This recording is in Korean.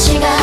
시간.